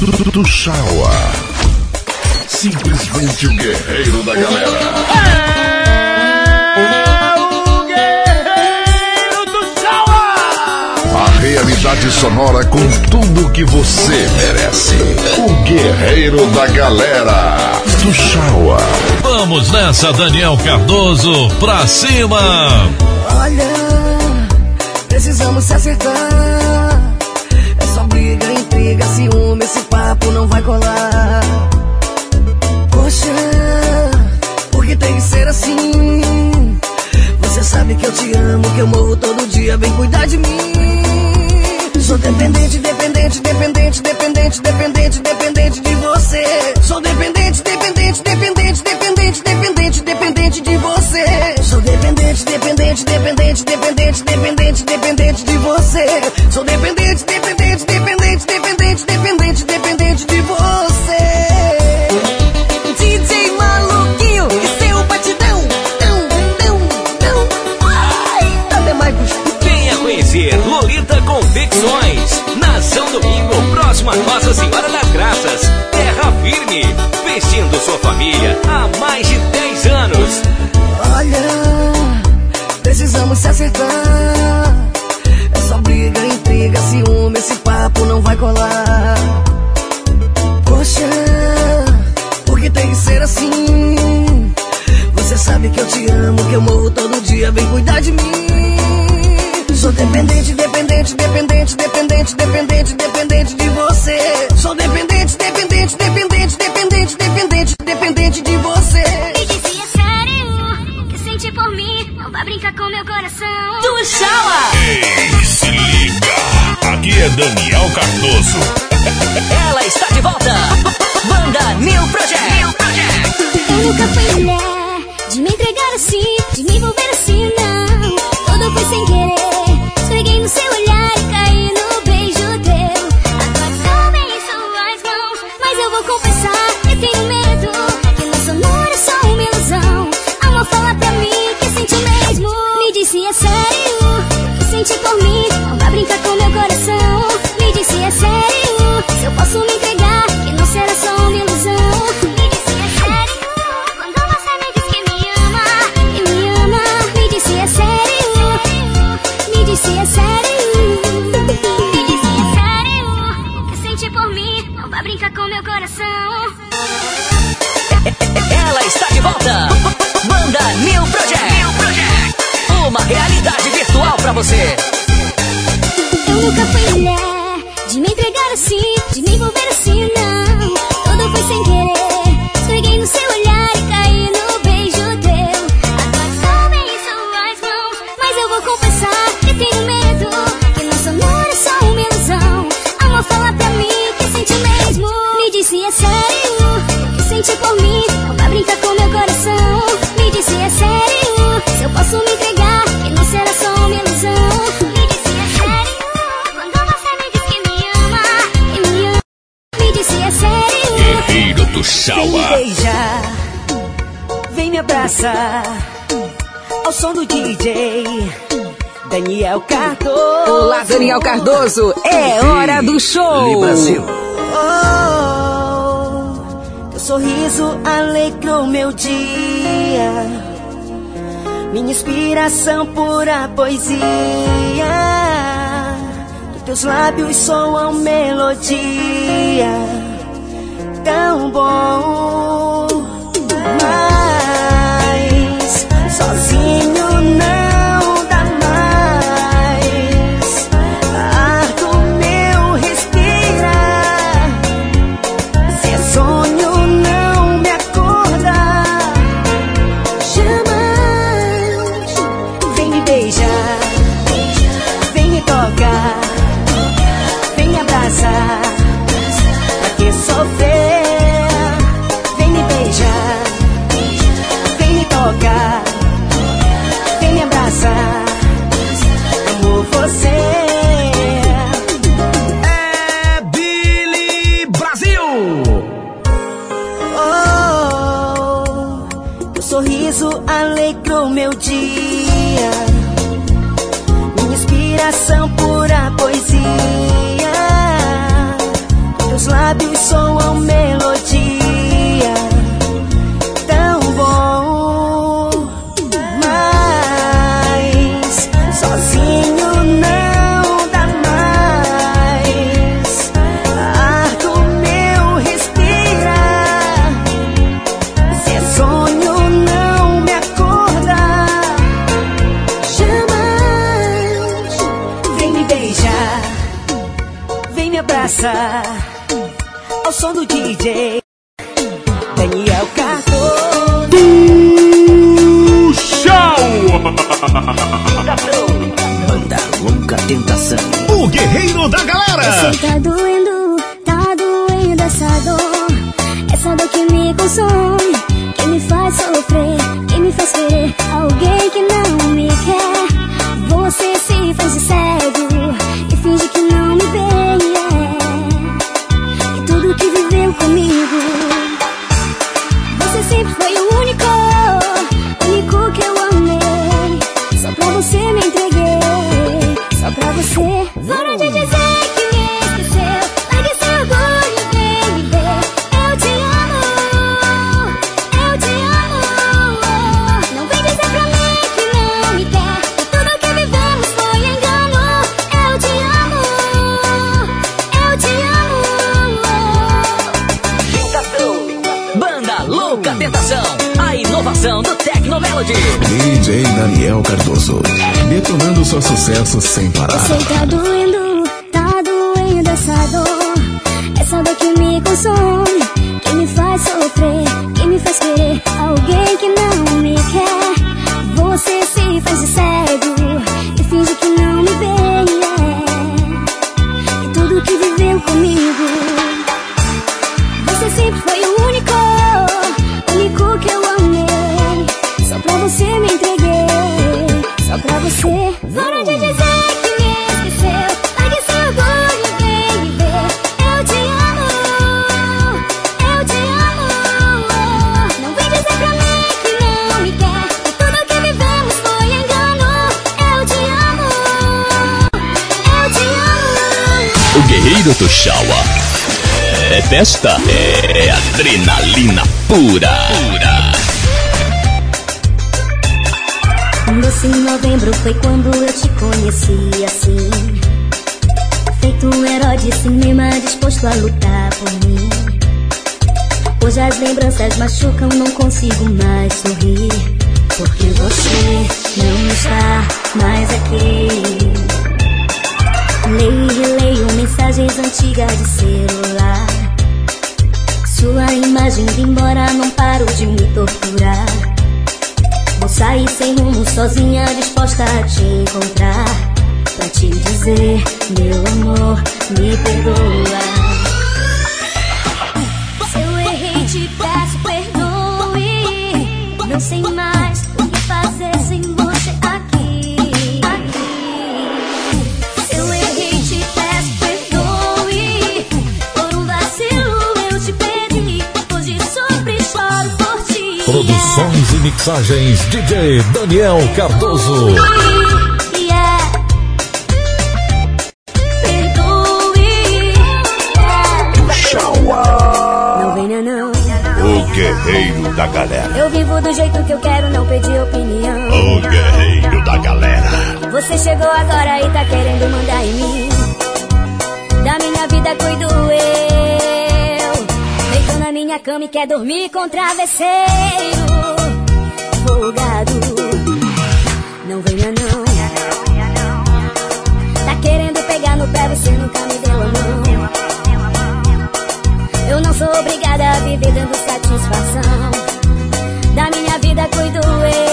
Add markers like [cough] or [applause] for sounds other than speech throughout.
do Shawa. Simplesmente o guerreiro da galera. É o guerreiro do Shawa. A realidade sonora com tudo que você merece. O guerreiro da galera do Shawa. Vamos nessa, Daniel Cardoso, pra cima. Olha, precisamos se acertar. É só briga, intriga, ciúme, não vai colar. Poxa, por que tem que ser assim? Você sabe que eu te amo, que eu morro todo dia, vem cuidar de mim. Sou dependente, dependente, dependente, dependente, dependente, dependente de você. Sou dependente, dependente, dependente, dependente, dependente, dependente de você. Sou dependente, dependente, dependente, dependente, dependente, dependente de você. Sou dependente, Domingo, próximo a Nossa Senhora das Graças. Terra firme, vestindo sua família há mais de 10 anos. Olha, precisamos se acertar. É só briga, intriga, ciúme, esse papo não vai colar. Poxa, por que tem que ser assim? Você sabe que eu te amo, que eu morro todo dia, vem cuidar de mim. Sou dependente, dependente, dependente, dependente, dependente Daniel Cardoso. Ela está de volta. Banda New Project. New Project. Daniel Cardoso. É hora do show. Brasil. Oh, teu sorriso alegrou meu dia. Minha inspiração pura poesia. Dos teus lábios soam melodia. Tão bom. Mas sozinho não me consome, que me faz sofrer, que me faz querer alguém que não me quer. Você se faz de cego e finge que não me vê. E tudo que viveu comigo, você sempre foi o único, único que eu amei. Só pra você me entreguei, só pra você. Sucesso sem parar. Eu é adrenalina pura. Pura. Doce em novembro foi quando eu te conheci assim. Feito um herói de cinema disposto a lutar por mim. Hoje as lembranças machucam, não consigo mais sorrir. Porque você não está mais aqui. Leio e releio mensagens antigas de celular. Sua imagem indo embora, não paro de me torturar. Vou sair sem rumo, sozinha, disposta a te encontrar. Pra te dizer, meu amor, me perdoa. Se eu errei, te peço perdoe. Não sei mais Produções e mixagens DJ Daniel Cardoso. Não venha não. O guerreiro da galera. Eu vivo do jeito que eu quero, não pedi opinião. O guerreiro da galera. Você chegou agora e tá querendo mandar em mim. Cama e quer dormir com travesseiro. Folgado. Não venha não. Tá querendo pegar no pé, você nunca me deu a mão. Eu não sou obrigada a viver dando satisfação. Da minha vida cuido eu.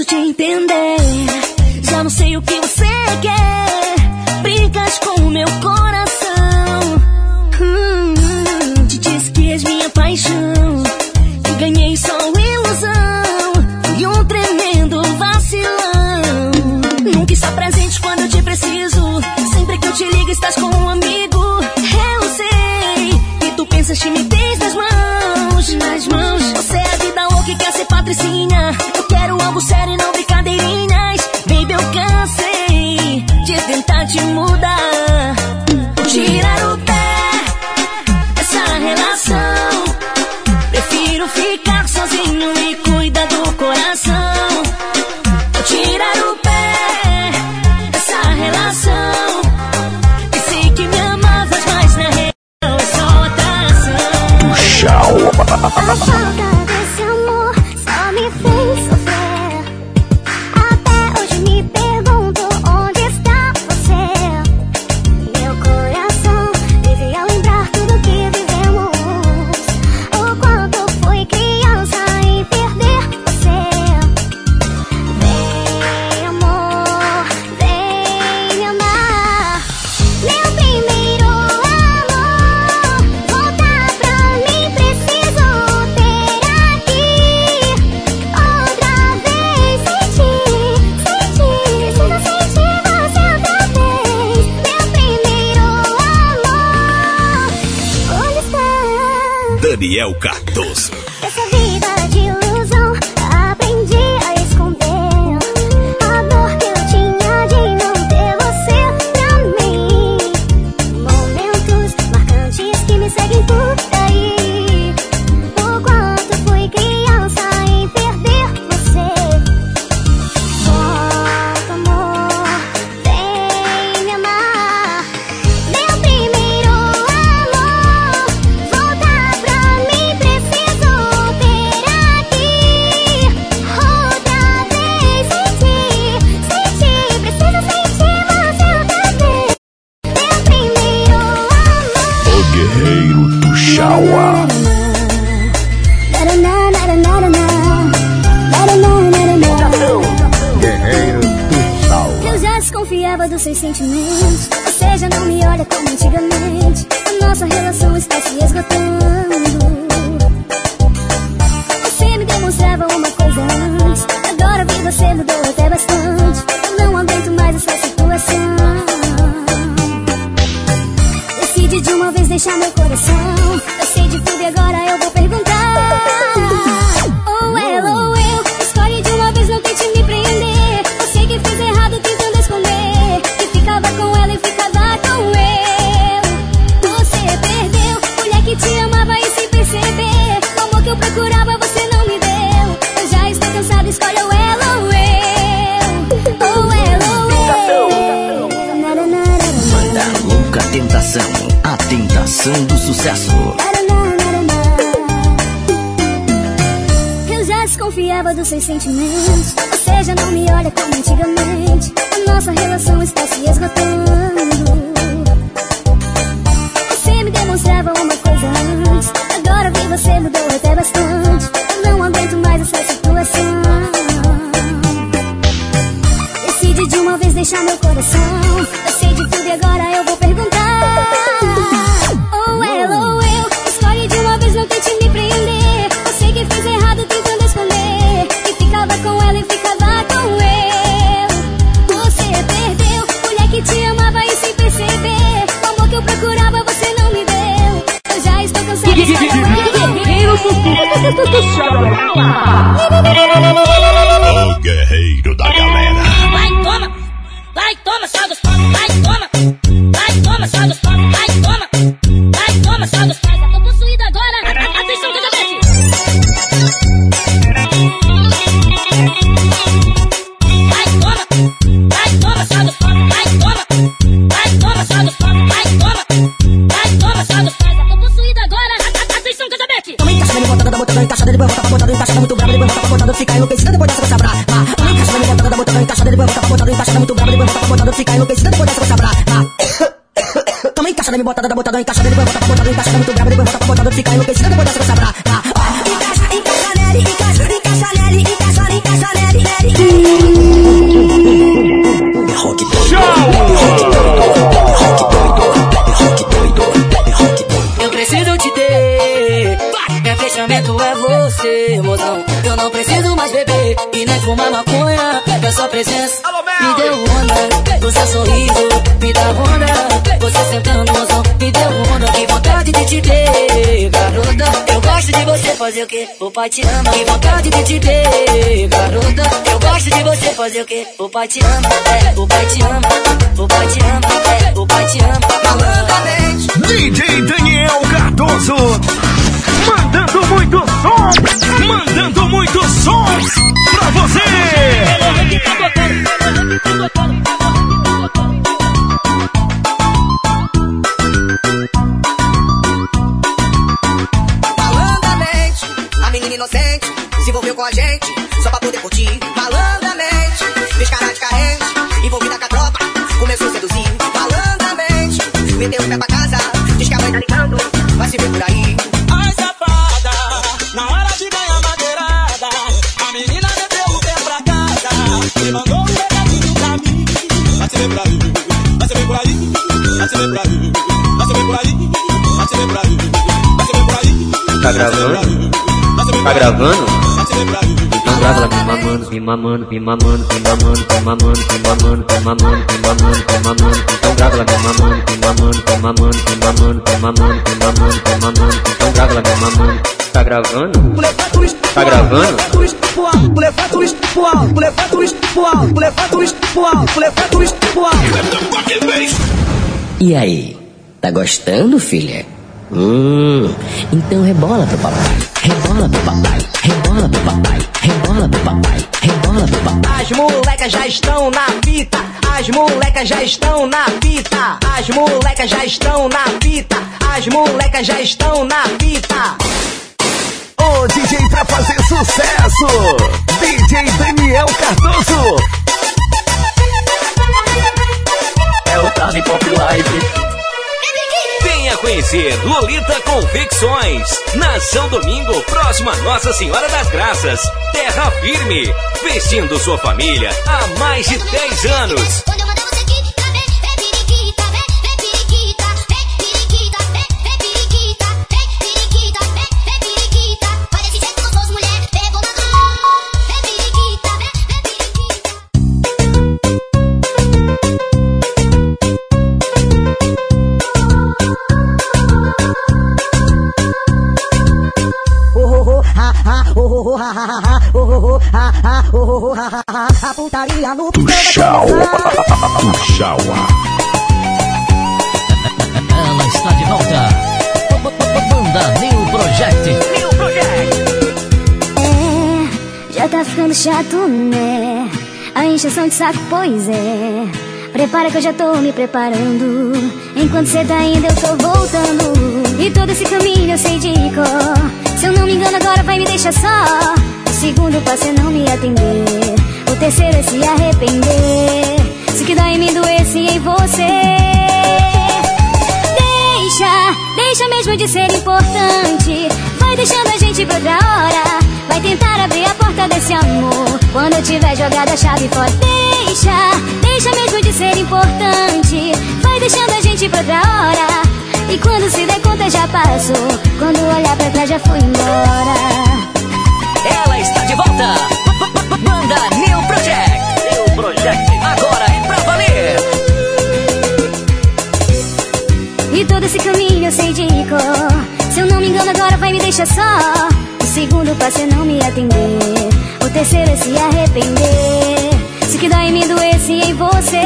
Difícil te entender. Meu coração. Eu sei de tudo e agora eu vou perguntar. Ou ela ou eu. Escolhe de uma vez, não tente me prender. Eu sei que fiz errado tentando esconder. E ficava com ela e ficava com eu. Você perdeu. Mulher que te amava e sem perceber. O amor que eu procurava você não me deu. Eu já estou cansada [laughs] de estar O Nele, botando, botando, encaixa nele, botando, botando, encaixa muito brabo, depois botando, botando, fica enlouquecida depois dessa você brava. Encaixa, encaixa nele, encaixa, encaixa nele, encaixa, encaixa nele, nele. É rock doido, é rock doido, é rock doido, é rock doido, é rock doido. Eu preciso te ter. Meu fechamento é você, mozão. Eu não preciso mais beber e nem fumar maconha. Da sua presença me deu onda. Do seu sorriso fazer o quê? O pai te ama. Que vontade de te ter, garota. Eu gosto de você fazer o quê? O pai te ama. É, o pai te ama. O pai te ama. É, o pai te ama. Malandramente. DJ Daniel Cardoso. Mandando muito som. Gravando? Então grava lá, me mamando, me mamando, me mamando, me mamando, me mamando, me mamando, me mamando, me mamando, me mamando. Então grava lá, me mamando, me mamando, me mamando, me mamando, me mamando, me mamando, me mamando. Então grava lá, me mamando. Tá gravando? Tá gravando? E aí, tá gostando, filha? Hum, então rebola pro papai, rebola pro papai, rebola pro papai, rebola pro papai, rebola pro papai. As molecas já estão na fita, as molecas já estão na fita, as molecas já estão na fita, as molecas já estão na fita. O DJ pra fazer sucesso. DJ Daniel Cardoso. É o Tarde Pop Live. Venha conhecer Lolita Confecções. Na São Domingo, próximo a Nossa Senhora das Graças. Terra firme. Vestindo sua família há mais de 10 anos. Tchau. Ela está de volta. Banda New Project. É, já tá ficando chato, né? A encheção de saco, pois é. Prepara que eu já tô me preparando. Enquanto cê tá indo, eu tô voltando. E todo esse caminho eu sei de cor. Se eu não me engano, agora vai me deixar só. O segundo passo é não me atender. O terceiro é se arrepender. Se que dói em mim, doesse em você. Deixa, deixa mesmo de ser importante. Vai deixando a gente pra outra hora. Vai tentar abrir a porta desse amor. Quando eu tiver jogado a chave fora. Deixa, deixa mesmo de ser importante. Vai deixando a gente pra outra hora. E quando se der conta já passou. Quando olhar pra trás já fui embora. Ela está de volta. Manda New Project. New Project. Agora E todo esse caminho eu sei de cor. Se eu não me engano, agora vai me deixar só. O segundo passo é não me atender. O terceiro é se arrepender. Se que dói em mim, doesse em você.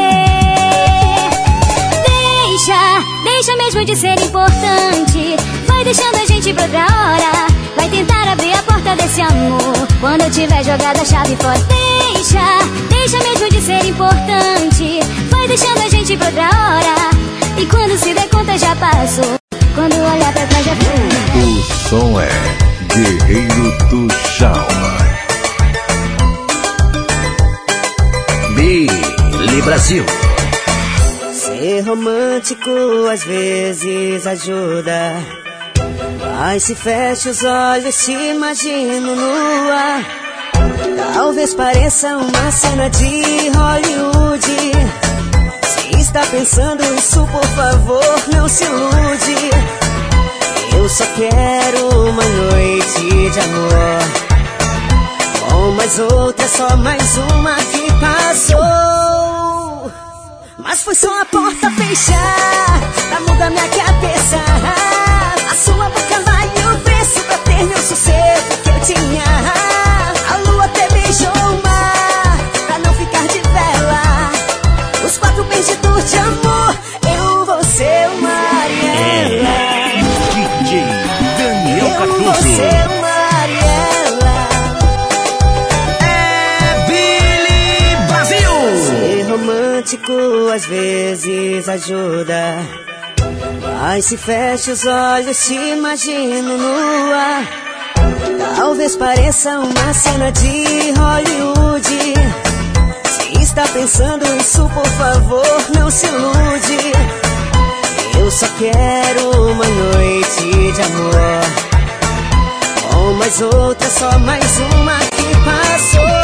Deixa, deixa mesmo de ser importante. Vai deixando a gente pra outra hora. Vai tentar abrir a porta desse amor. Quando eu tiver jogado a chave fora. Deixa, deixa mesmo de ser importante. Vai deixando a gente pra outra hora. E quando se der conta já passou. Quando olhar pra trás já foi. O som é Guerreiro do Chalma. Billy Brasil. Ser romântico às vezes ajuda. Mas se fecha os olhos, te imagino nua. Talvez pareça uma cena de Hollywood. Se está pensando isso, por favor, não se ilude. Eu só quero uma noite de amor. Com mais outra, só mais uma que passou. Mas foi só a porta fechar pra mudar minha cabeça. Meu sossego que eu tinha. A lua até beijou o mar pra não ficar de vela. Os quatro perdidos de amor, eu vou ser o Mariela. DJ Daniel Eu vou Cardoso. ser o Mariela. É Billy Brasil. Ser romântico às vezes ajuda. Mas se fecha os olhos, te imagino nua. Talvez pareça uma cena de Hollywood. Se está pensando isso, por favor, não se ilude. Eu só quero uma noite de amor. Com mais outra, só mais uma que passou.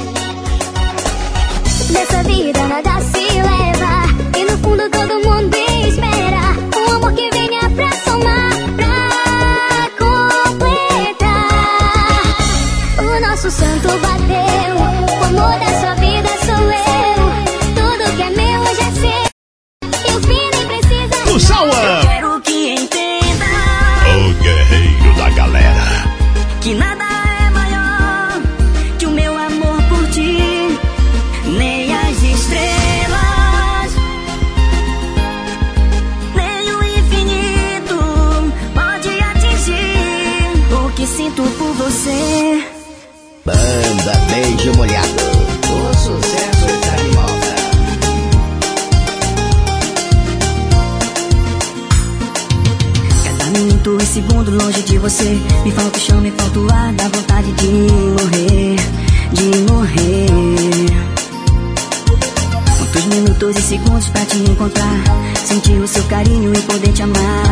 mundo longe de você. Me falta o chão, me falta o ar, dá vontade de morrer, de morrer. Quantos minutos e segundos pra te encontrar? Sentir o seu carinho e poder te amar.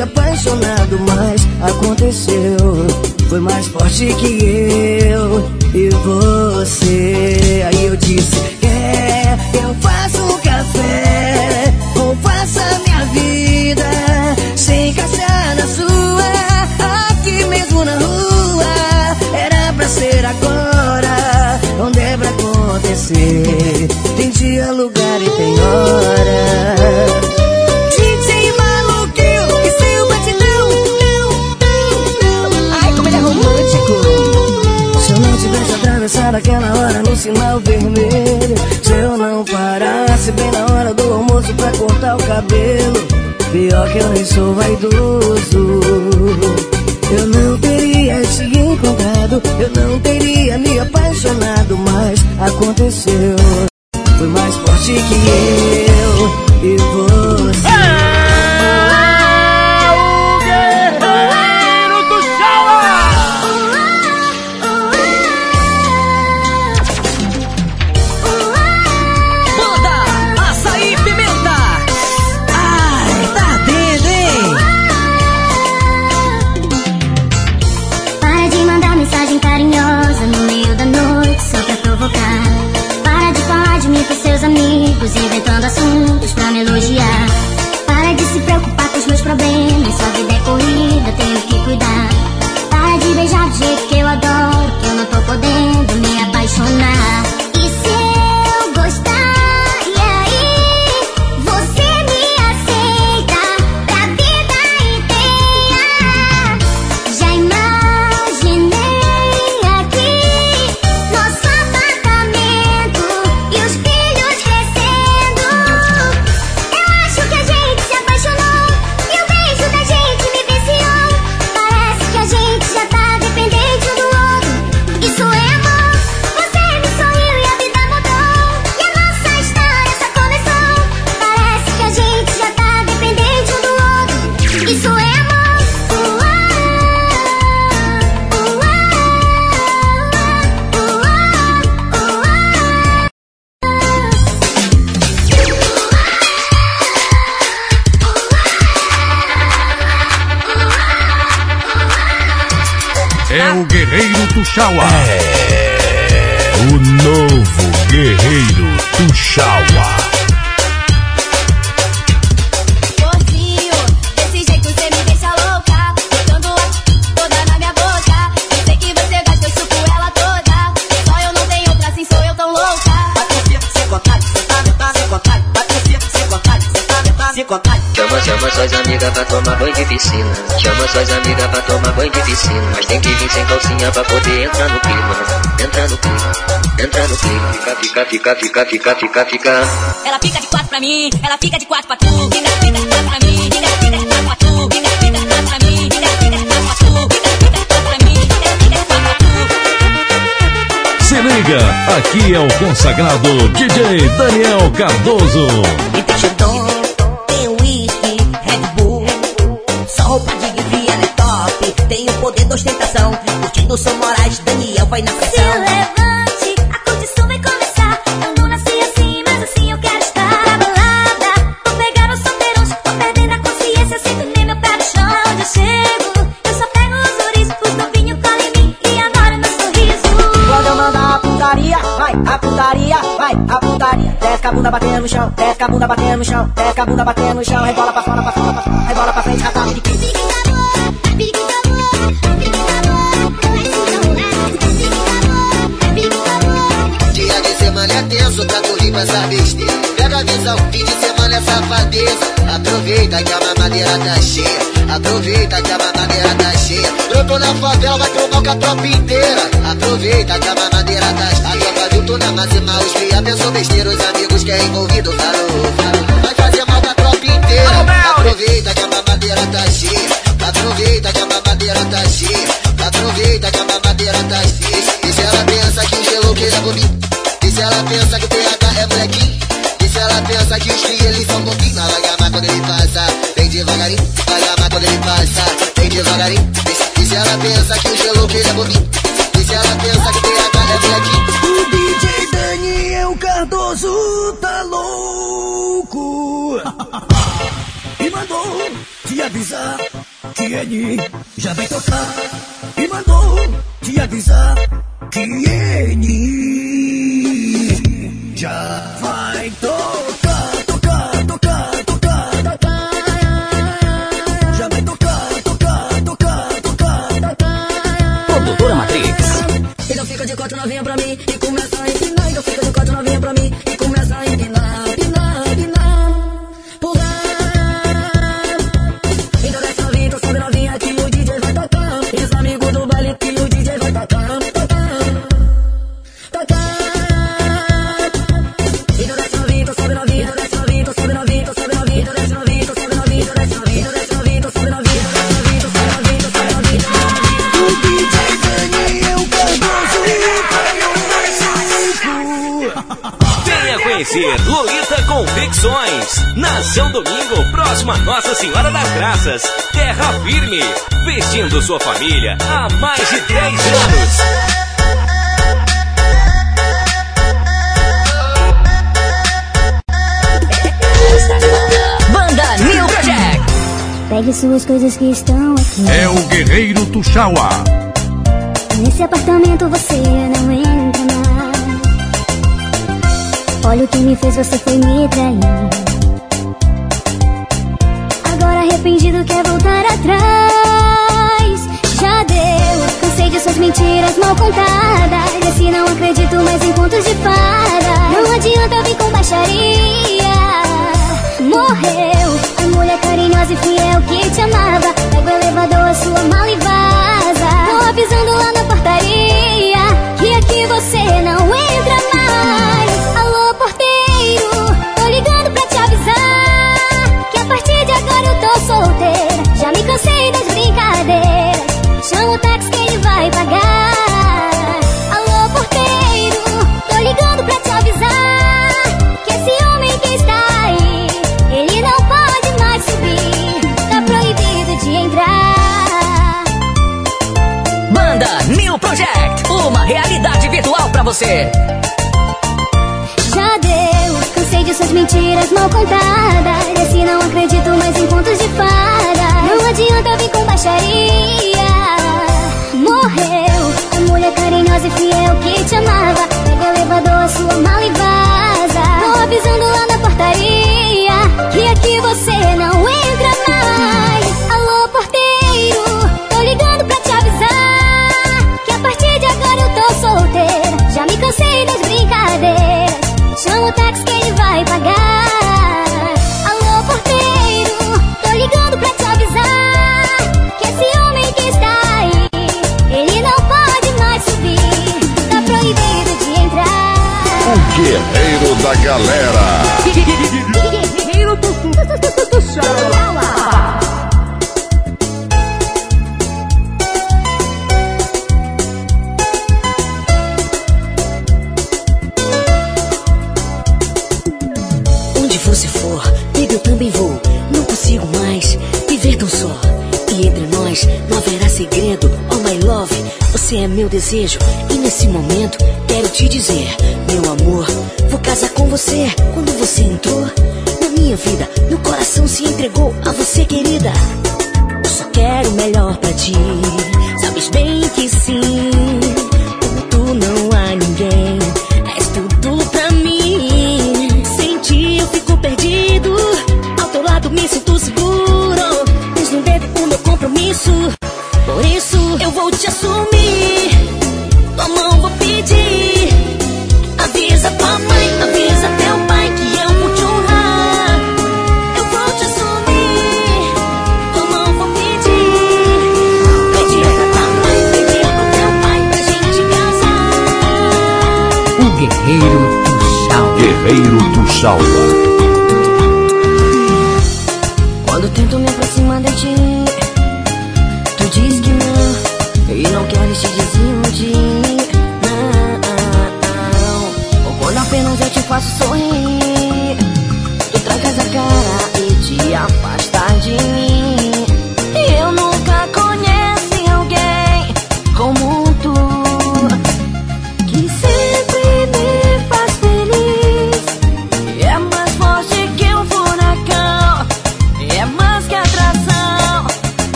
Apaixonado, mas aconteceu. Foi mais forte que eu e você. Aí eu disse: Quer que eu faça um café ou faça minha vida sem encaixar na sua, aqui mesmo na rua. Era pra ser agora, não deve acontecer. Tem dia, lugar e tem hora. Atravessado aquela hora no sinal vermelho, se eu não parasse bem na hora do almoço pra cortar o cabelo, pior que eu nem sou vaidoso. Eu não teria te encontrado, eu não teria me apaixonado, mas aconteceu. Foi mais forte que eu e você. Vir sem calcinha pra poder entrar no clima. Entrar no clima, entrar no clima. Fica, fica, fica, fica, fica, fica, fica. Ela fica de quatro pra mim, ela fica de quatro pra tu. Fica, fica de quatro pra mim, fica, fica de quatro pra tu. Fica, fica de quatro pra mim, fica, fica de quatro pra tu. Fica, fica de quatro pra mim, fica, fica de quatro pra tu. Se liga, aqui é o consagrado DJ Daniel Cardoso. A putaria, vai, a putaria. Desce a bunda batendo no chão, desce a bunda batendo no chão, desce a bunda batendo no chão, rebola pra fora, pra fora, pra fora, rebola pra frente, rasgado de pique. Dia de semana é tenso, tá tudo pra essa besteira. Pega a visão, fim de semana essa safadeza. Aproveita que a mamadeira tá cheia. Aproveita que a mamadeira tá cheia. Brotou na favela, vai trocar com a tropa inteira. Aproveita que a mamadeira tá cheia. A tropa viu tu na máxima, os cria pensou besteira. Os amigos que é envolvido falou, falou. Vai fazer mal com a tropa inteira. Aproveita que a mamadeira tá cheia. Aproveita que a mamadeira tá cheia. Aproveita que a mamadeira tá cheia. E se ela pensa que o gelo que é bonito? E se ela pensa que o PH é molequinho? E se ela pensa que os filhos eles são bobinhos? Vai gamar quando ele passa, vem devagarinho. Vai gamar quando ele passa, vem devagarinho. E, se ela pensa que o gelo que é bobinho? E se ela pensa que o PH é molequinho? O DJ Daniel Cardoso tá louco. [laughs] e mandou te avisar que ele já vai tocar. E mandou te avisar que ele já vai tocar, tocar, tocar, tocar, tocar. Já vai tocar, tocar, tocar, tocar, tocar. Produtora Matrix. Então fica de quatro novinha pra mim e começa a empinar. Então fica de quatro novinha pra mim Venha conhecer Lolita Confecções. Na São Domingo, próximo a Nossa Senhora das Graças. Terra firme. Vestindo sua família há mais de 10 anos. Banda New Project. Pegue suas coisas que estão aqui. É o Guerreiro Tuxaua. Nesse apartamento você não entra mais. Olha o que me fez, você foi me trair. Agora arrependido quer voltar atrás. Já deu, cansei de suas mentiras mal contadas. Esse não acredito mais em contos de fada. Não adianta vir com baixaria. Morreu a mulher carinhosa e fiel que te amava. Pega o elevador, a sua mala e vaza. Tô avisando lá na portaria que aqui você não entra mais. Alô, cansei das brincadeiras. Chama o táxi que ele vai pagar. Alô, porteiro, tô ligando pra te avisar que esse homem que está aí, ele não pode mais subir. Tá proibido de entrar. Banda New Project. Uma realidade virtual pra você. Mentiras mal contadas. Esse não acredito mais em contos de fada. Não adianta vir com baixaria. Morreu a mulher carinhosa e fiel que te amava. Pega o elevador, a sua mala e vaza. Tô avisando lá na portaria que aqui você não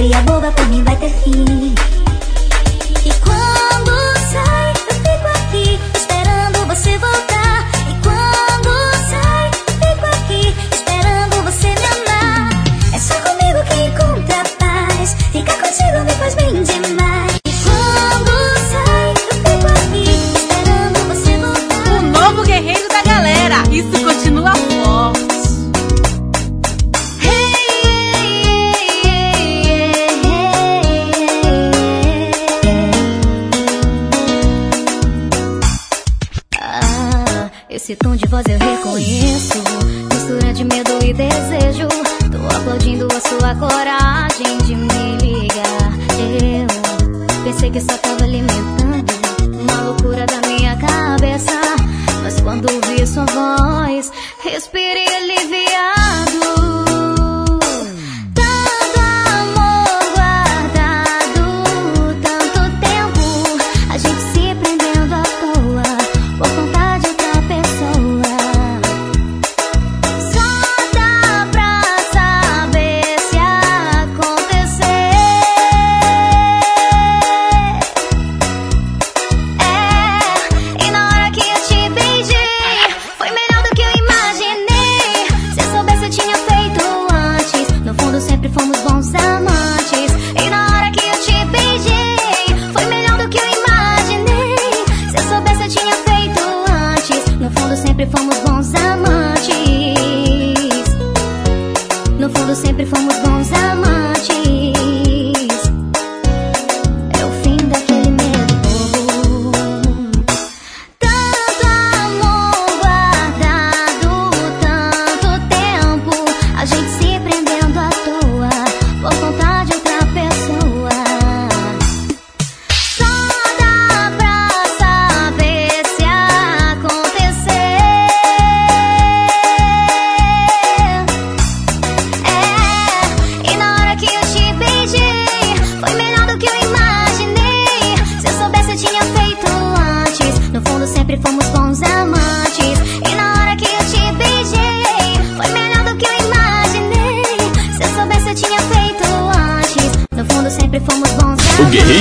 fria boba por mim vai ter fim. tom de voz eu reconheço. Mistura de medo e desejo. Tô aplaudindo a sua coragem de me ligar. Eu pensei que só tava alimentando uma loucura da minha cabeça. Mas quando vi sua voz, respirei.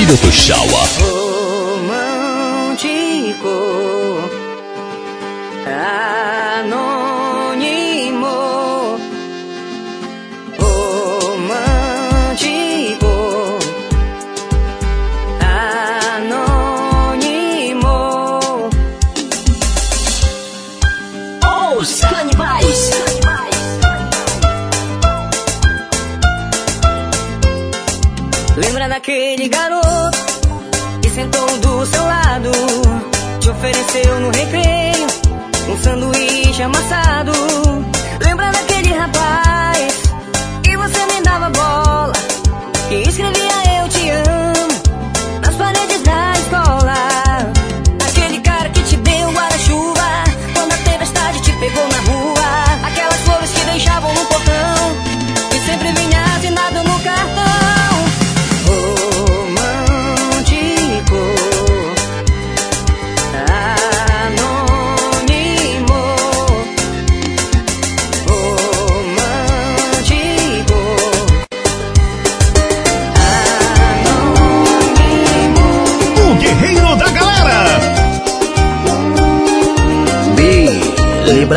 Doutor Chawa. Romântico. eu no recreio Um sanduíche amassado.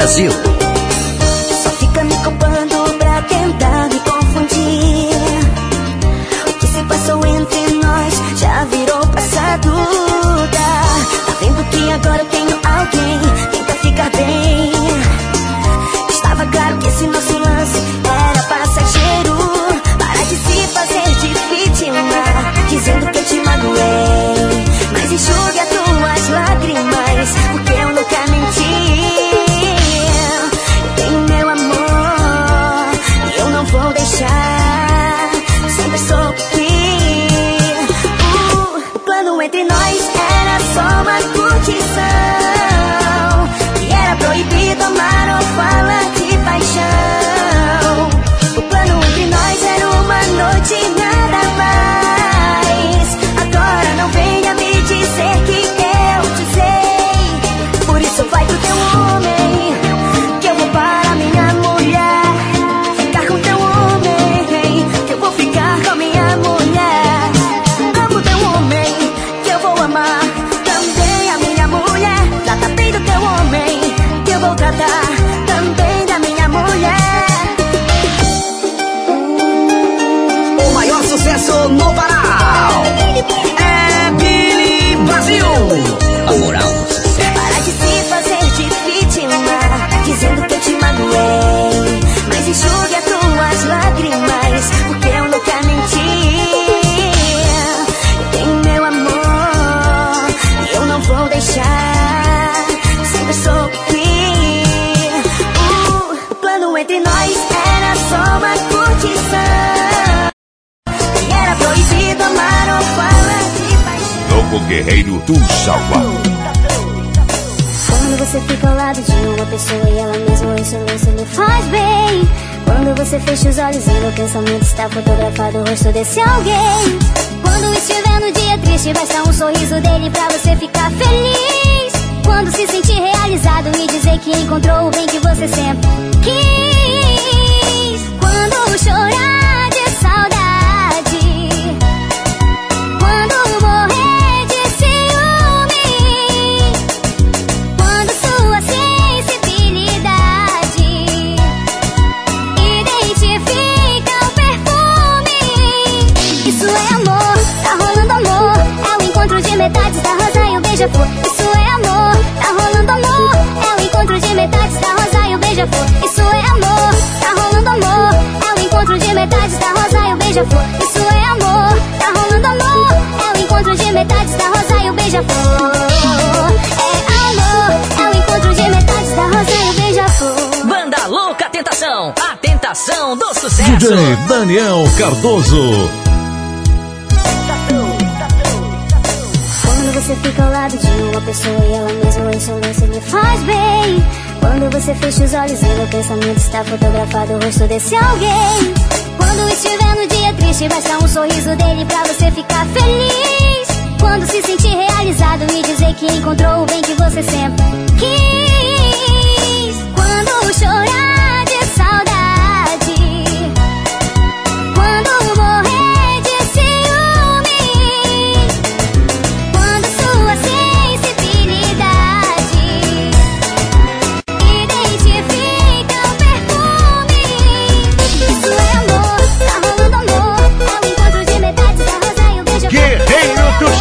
Brasil. visualizei Meu pensamento está fotografado o rosto desse alguém. Quando estiver no dia triste Basta um sorriso dele pra você ficar feliz. Quando se sentir realizado E dizer que encontrou o bem que você sempre quis. Quando chorar beija-flor, isso é amor, tá rolando amor. É o encontro de metades da rosa e o beija-flor. É amor, é o encontro de metades da rosa e o beija-flor. Banda Louca Tentação, a tentação do sucesso. DJ Daniel Cardoso. Quando você fica ao lado de uma pessoa e ela mesma a insolência me faz bem. Quando você fecha os olhos e meu pensamento está fotografado o rosto desse alguém. Quando estiver no dia triste, basta um sorriso dele pra você ficar feliz. Quando se sentir realizado e dizer que encontrou o bem que você sempre quis. Quando chorar de saudade. Quando morrer.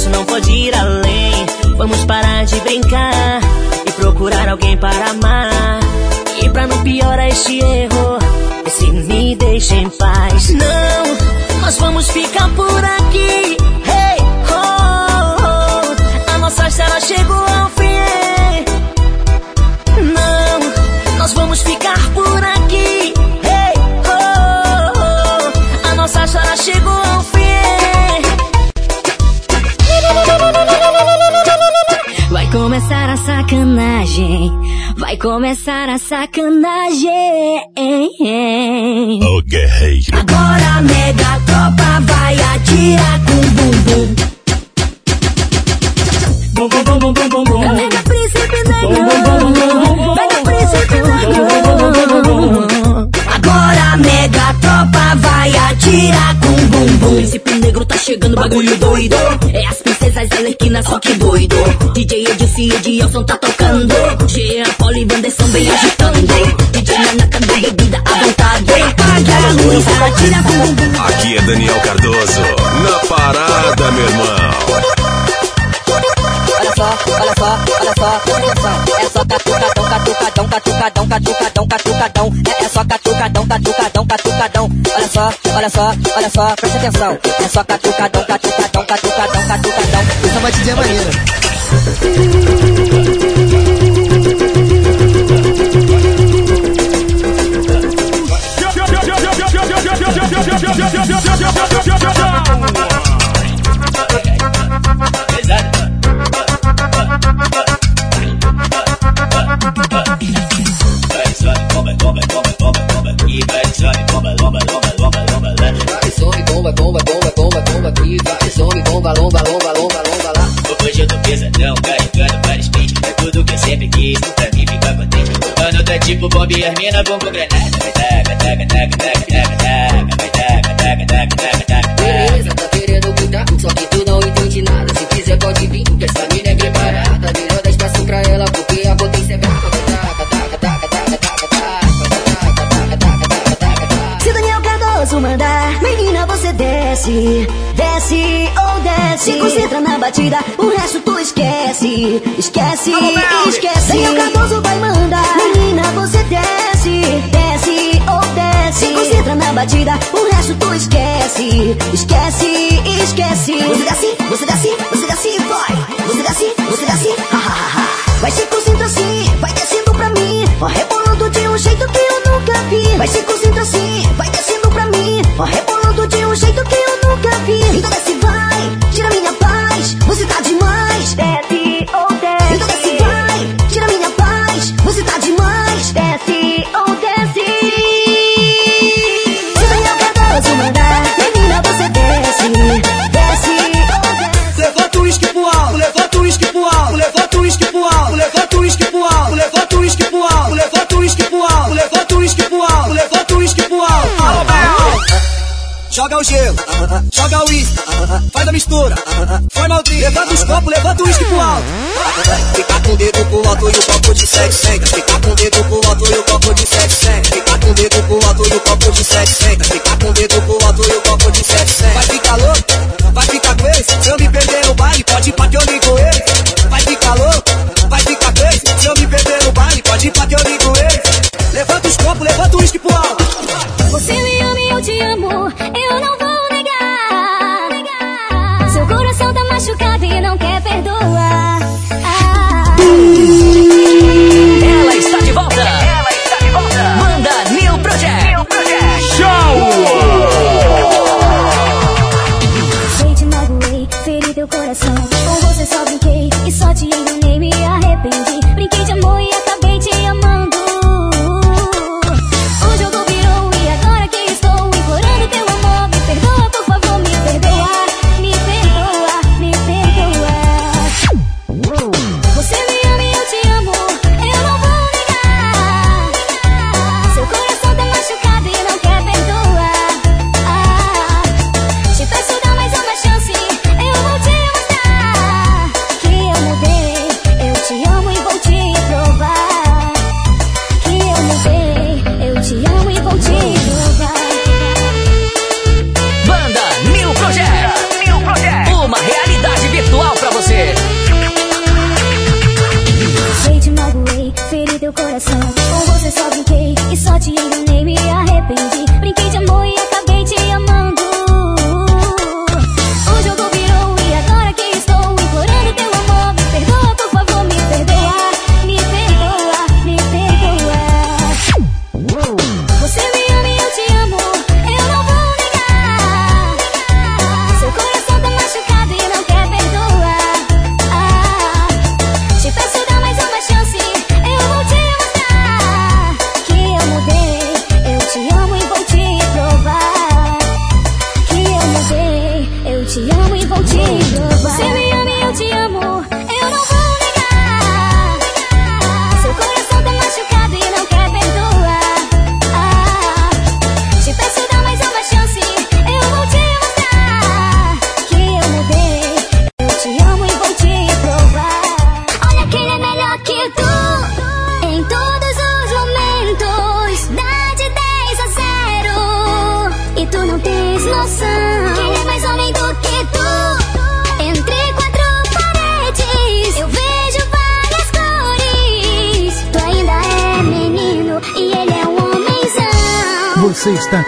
Isso não pode ir além. Vamos parar de brincar e procurar alguém para amar. E pra não piorar este erro, se me deixa em paz. Não, nós vamos ficar por aqui. Sacanagem. Vai começar a sacanagem. O guerreiro. Agora a mega tropa vai atirar com bumbum. Bum, bum, bum, bum, bum, bum, bum. Mega príncipe negão. Mega príncipe negão. Agora a mega tropa vai atirar com bumbum. Príncipe negro tá chegando, bagulho doido. É as princesas alerquinas, só que doido. DJ Edilson e Edilson tá tocando. Jean, Paulo e Vanderson bem agitando. DJ Nanaka deu bebida à vontade. Apaga a luz, atira com bumbum. Aqui é Daniel Cardoso, na parada, meu irmão. Olha só, olha só, olha só, catucadão, catucadão, catucadão, catucadão, catucadão. É, é só catucadão, catucadão, catucadão. Olha só, olha só, olha só, presta atenção. É só catucadão, catucadão, catucadão, catucadão. Batidinha é maneira. Some, bomba, bomba, bomba, bomba, bomba aqui, vai. Some, bomba, lomba, lomba, lomba, lomba lá. Hoje eu tô pesadão, carregando vários. É tudo que eu sempre quis, pra mim ficar contente. Mano, tá tipo bomba e bomba com granada. Vai taca, taca, taca, taca, taca, taca. Vai taca, taca, taca, desce, desce ou desce. Se concentra na batida, o resto tu esquece, esquece, esquece. Daniel Cardoso vai mandar, menina, você desce, desce ou desce. Se concentra na batida, o resto tu esquece, esquece, esquece. Você desce, você desce, você desce, vai. Você desce, você desce, ha, ha, ha, ha. Vai se concentra assim, vai descendo pra mim, rebolando de um jeito que eu nunca vi. Vai se concentra assim, vai descendo pra mim, ó, rebolando de um jeito que eu nunca vi. Então desce, vai, tira minha paz, você tá demais. Desce ou desce. Então desce, vai, tira minha paz, você tá demais. Desce ou desce. Se Daniel Cardoso mandar, menina, você desce, desce ou desce. Levanta o uísque pro alto, levanta o uísque pro alto, levanta o uísque pro alto, levanta o uísque pro alto, levanta o uísque pro alto, levanta o uísque pro alto, levanta o uísque pro alto, levanta Joga o gelo, joga o uísque, faz a mistura, forma o trio, levanta os copos, levanta o uísque pro alto. Fica com o dedo pro alto e o copo de sexo senta. Fica com o dedo pro alto e o copo de sexo senta. Fica com o dedo pro alto e o copo de sexo senta. Fica com o dedo pro alto e o copo de sexo senta. Vai ficar louco, vai ficar crazy. Se eu me perder no baile, pode ir pra que eu ligo ele. Vai ficar louco, vai ficar. Se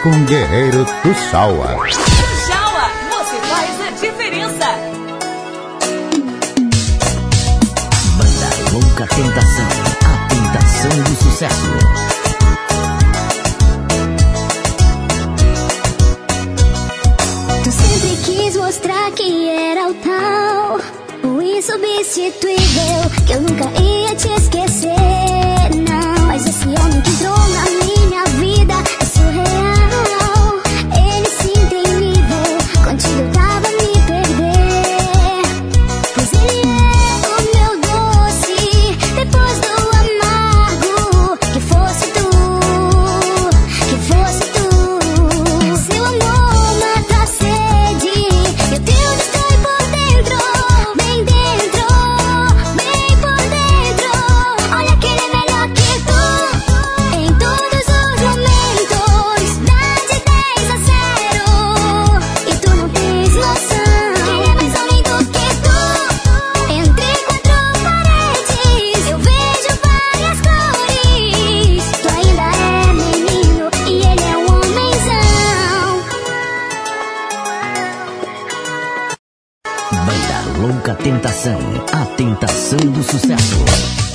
com Guerreiro Tussauá. louca tentação, a tentação do sucesso.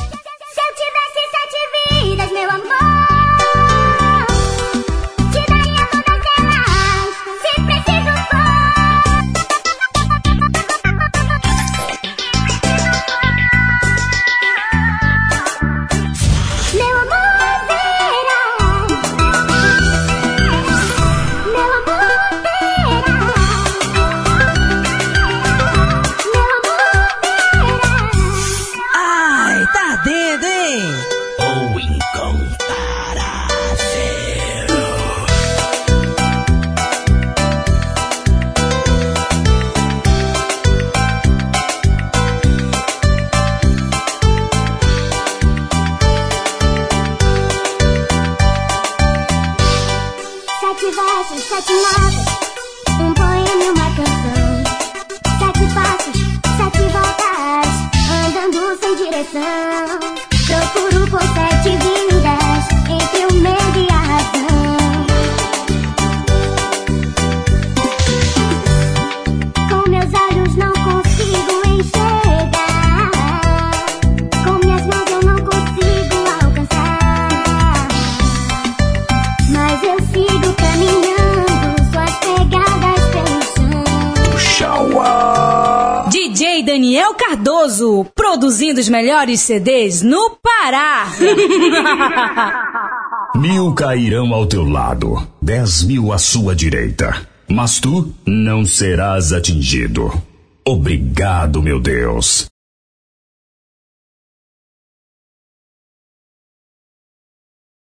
melhores CDs no Pará. [laughs] Mil cairão ao teu lado, dez mil à sua direita, mas tu não serás atingido. Obrigado, meu Deus.